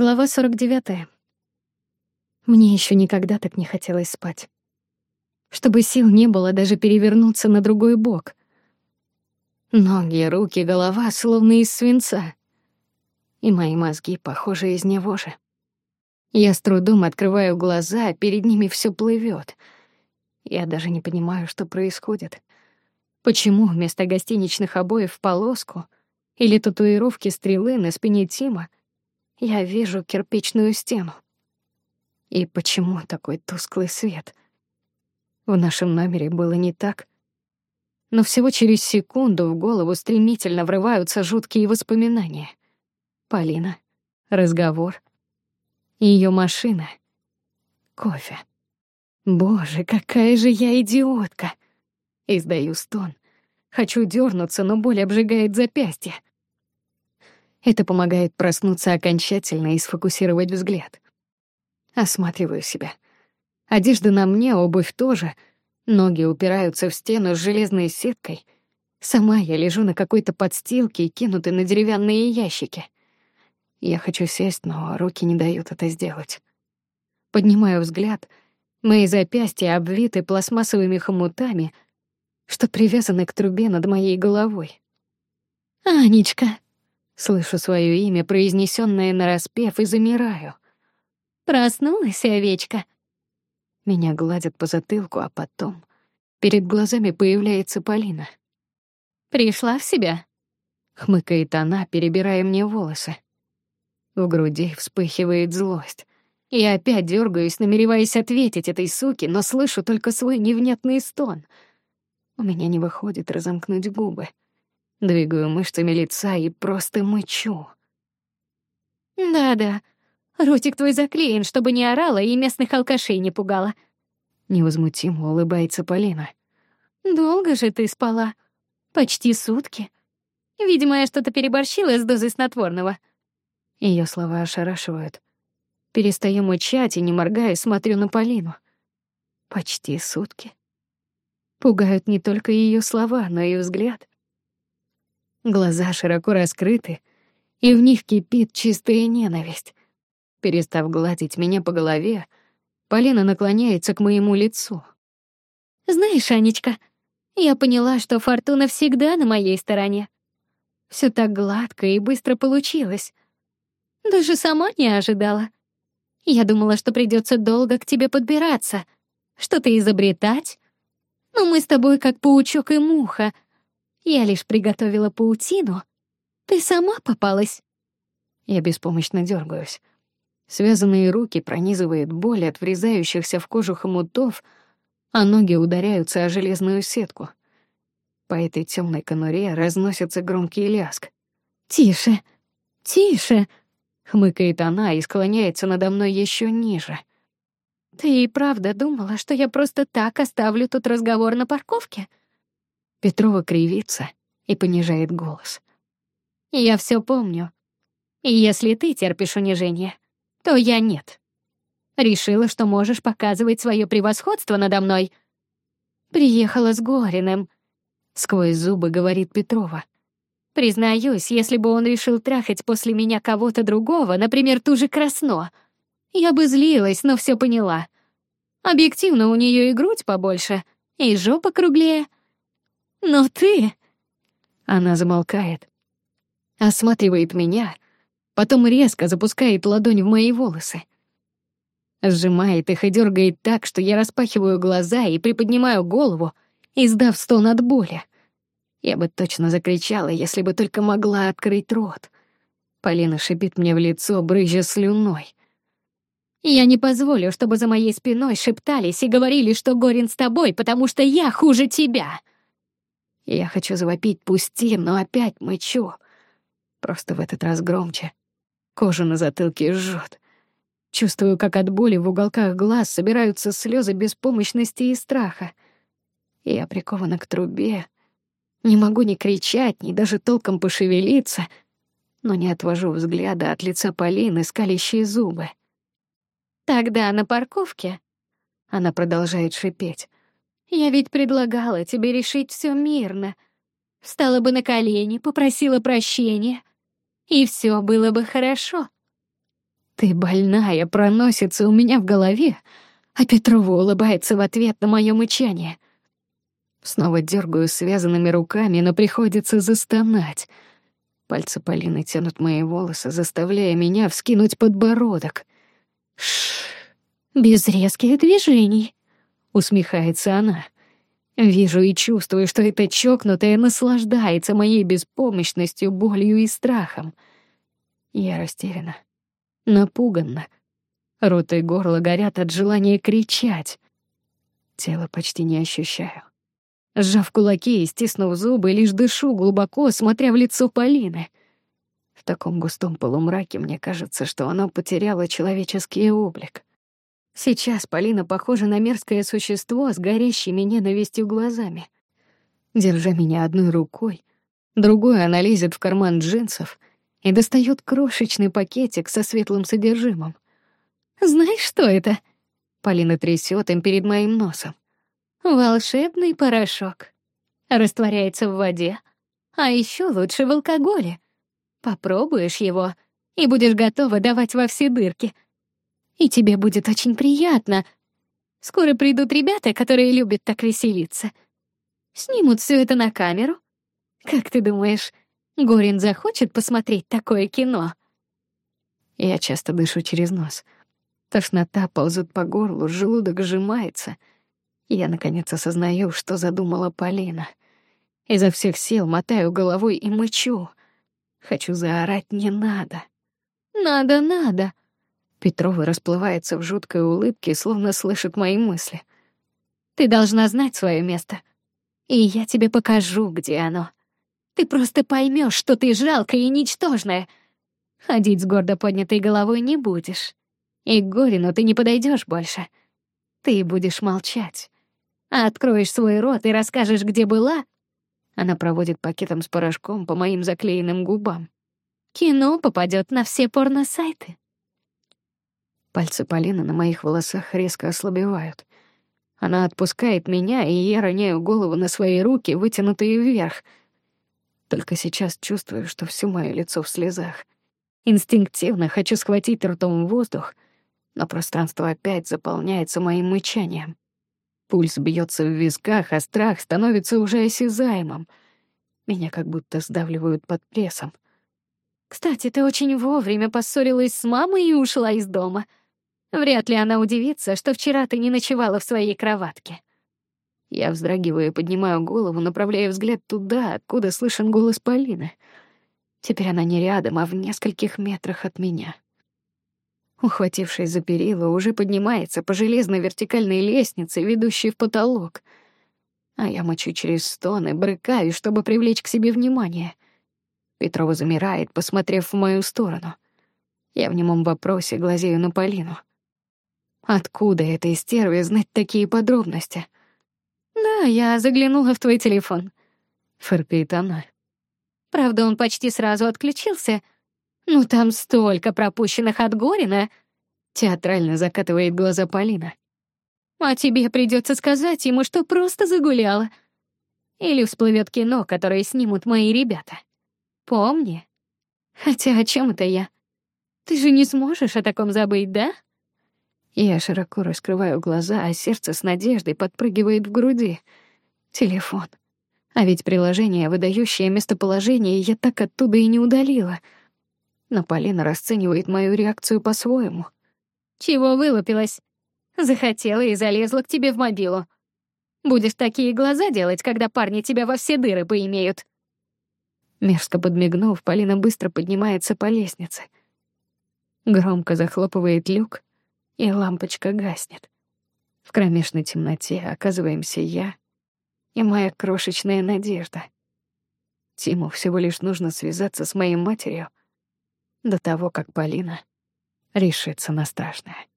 Глава 49. Мне еще никогда так не хотелось спать. Чтобы сил не было даже перевернуться на другой бок. Ноги, руки, голова словно из свинца. И мои мозги, похожи из него же. Я с трудом открываю глаза, а перед ними все плывет. Я даже не понимаю, что происходит. Почему вместо гостиничных обоев полоску или татуировки стрелы на спине Тима я вижу кирпичную стену? И почему такой тусклый свет? В нашем номере было не так. Но всего через секунду в голову стремительно врываются жуткие воспоминания. Полина, разговор, ее машина, кофе. Боже, какая же я идиотка! Издаю стон. Хочу дернуться, но боль обжигает запястье. Это помогает проснуться окончательно и сфокусировать взгляд. Осматриваю себя. Одежда на мне, обувь тоже. Ноги упираются в стену с железной сеткой. Сама я лежу на какой-то подстилке, кинутой на деревянные ящики. Я хочу сесть, но руки не дают это сделать. Поднимаю взгляд. Мои запястья обвиты пластмассовыми хомутами, что привязаны к трубе над моей головой. «Анечка!» Слышу свое имя, произнесенное нараспев, и замираю. «Проснулась овечка?» Меня гладят по затылку, а потом перед глазами появляется Полина. «Пришла в себя?» — хмыкает она, перебирая мне волосы. В груди вспыхивает злость. Я опять дергаюсь, намереваясь ответить этой суке, но слышу только свой невнятный стон. У меня не выходит разомкнуть губы. Двигаю мышцами лица и просто мычу. «Да-да, ротик твой заклеен, чтобы не орала и местных алкашей не пугала». Невозмутимо улыбается Полина. «Долго же ты спала? Почти сутки. Видимо, я что-то переборщила с дозой снотворного». Ее слова ошарашивают. Перестаю мычать и, не моргая, смотрю на Полину. Почти сутки. Пугают не только ее слова, но и взгляд. Глаза широко раскрыты, и в них кипит чистая ненависть. Перестав гладить меня по голове, Полина наклоняется к моему лицу. «Знаешь, Анечка, я поняла, что фортуна всегда на моей стороне. Все так гладко и быстро получилось. Даже сама не ожидала. Я думала, что придется долго к тебе подбираться, что-то изобретать. Но мы с тобой как паучок и муха. Я лишь приготовила паутину. Ты сама попалась. Я беспомощно дергаюсь. Связанные руки пронизывает боль от врезающихся в кожу хомутов, а ноги ударяются о железную сетку. По этой темной конуре разносится громкий ляск. «Тише! Тише!» Хмыкает она и склоняется надо мной еще ниже. Ты и правда думала, что я просто так оставлю тут разговор на парковке? Петрова кривится и понижает голос. Я все помню. И если ты терпишь унижение, то я нет. Решила, что можешь показывать свое превосходство надо мной. Приехала с Гориным. Сквозь зубы говорит Петрова. Признаюсь, если бы он решил трахать после меня кого-то другого, например, ту же Красно, я бы злилась, но все поняла. Объективно, у нее и грудь побольше, и жопа круглее. Но ты... Она замолкает, осматривает меня, потом резко запускает ладонь в мои волосы. Сжимает их и дергает так, что я распахиваю глаза и приподнимаю голову, издав стон от боли. Я бы точно закричала, если бы только могла открыть рот. Полина шипит мне в лицо, брызжа слюной. Я не позволю, чтобы за моей спиной шептались и говорили, что Горин с тобой, потому что я хуже тебя. Я хочу завопить «пусти», но опять мычу. Просто в этот раз громче. Кожа на затылке жжет. Чувствую, как от боли в уголках глаз собираются слезы беспомощности и страха. Я прикована к трубе, не могу ни кричать, ни даже толком пошевелиться, но не отвожу взгляда от лица Полины, скалящие зубы. «Тогда на парковке...» Она продолжает шипеть. «Я ведь предлагала тебе решить все мирно. Встала бы на колени, попросила прощения, и все было бы хорошо». «Ты больная» проносится у меня в голове, а Петрова улыбается в ответ на моё мычание. Снова дергаю связанными руками, но приходится застонать. Пальцы Полины тянут мои волосы, заставляя меня вскинуть подбородок. Шш, без резких движений, усмехается она. Вижу и чувствую, что эта чокнутая наслаждается моей беспомощностью, болью и страхом. Я растеряна, напуганна. Рот и горло горят от желания кричать. Тело почти не ощущаю. Сжав кулаки и стиснув зубы, лишь дышу глубоко, смотря в лицо Полины. В таком густом полумраке мне кажется, что оно потеряло человеческий облик. Сейчас Полина похожа на мерзкое существо с горящими ненавистью глазами. Держа меня одной рукой, другой она лезет в карман джинсов и достает крошечный пакетик со светлым содержимым — знаешь, что это? Полина трясет им перед моим носом. Волшебный порошок. Растворяется в воде, а еще лучше в алкоголе. Попробуешь его и будешь готова давать во все дырки. И тебе будет очень приятно. Скоро придут ребята, которые любят так веселиться. Снимут все это на камеру. Как ты думаешь, Горин захочет посмотреть такое кино? Я часто дышу через нос — Тошнота ползет по горлу, желудок сжимается. Я, наконец, осознаю, что задумала Полина. Изо всех сил мотаю головой и мычу. Хочу заорать «не надо». «Надо, надо!» Петрова расплывается в жуткой улыбке, словно слышит мои мысли. «Ты должна знать свое место, и я тебе покажу, где оно. Ты просто поймешь, что ты жалкая и ничтожная. Ходить с гордо поднятой головой не будешь. И к Горину ты не подойдешь больше. Ты будешь молчать. А откроешь свой рот и расскажешь, где была. Она проводит пакетом с порошком по моим заклеенным губам. Кино попадет на все порно-сайты. Пальцы Полины на моих волосах резко ослабевают. Она отпускает меня, и я роняю голову на свои руки, вытянутые вверх. Только сейчас чувствую, что всё моё лицо в слезах. Инстинктивно хочу схватить ртом воздух — но пространство опять заполняется моим мычанием. Пульс бьется в висках, а страх становится уже осязаемым. Меня как будто сдавливают под прессом. «Кстати, ты очень вовремя поссорилась с мамой и ушла из дома. Вряд ли она удивится, что вчера ты не ночевала в своей кроватке». Я вздрагиваю поднимаю голову, направляя взгляд туда, откуда слышен голос Полины. Теперь она не рядом, а в нескольких метрах от меня ухватившись за перила, уже поднимается по железной вертикальной лестнице, ведущей в потолок. А я мочу через стоны, брыкаюсь, чтобы привлечь к себе внимание. Петрова замирает, посмотрев в мою сторону. Я в немом вопросе глазею на Полину. Откуда этой стерве знать такие подробности? Да, я заглянула в твой телефон. Фыркает она. Правда, он почти сразу отключился — ну там столько пропущенных от Горина. Театрально закатывает глаза Полина. А тебе придется сказать ему, что просто загуляла. Или всплывет кино, которое снимут мои ребята. Помни. Хотя о чем это я? Ты же не сможешь о таком забыть, да? Я широко раскрываю глаза, а сердце с надеждой подпрыгивает в груди. Телефон. А ведь приложение, выдающее местоположение, я так оттуда и не удалила — но Полина расценивает мою реакцию по-своему. «Чего вылупилась? Захотела и залезла к тебе в мобилу. Будешь такие глаза делать, когда парни тебя во все дыры поимеют». Мерзко подмигнув, Полина быстро поднимается по лестнице. Громко захлопывает люк, и лампочка гаснет. В кромешной темноте оказываемся я и моя крошечная надежда. Тиму всего лишь нужно связаться с моей матерью, до того, как Полина решится на страшное.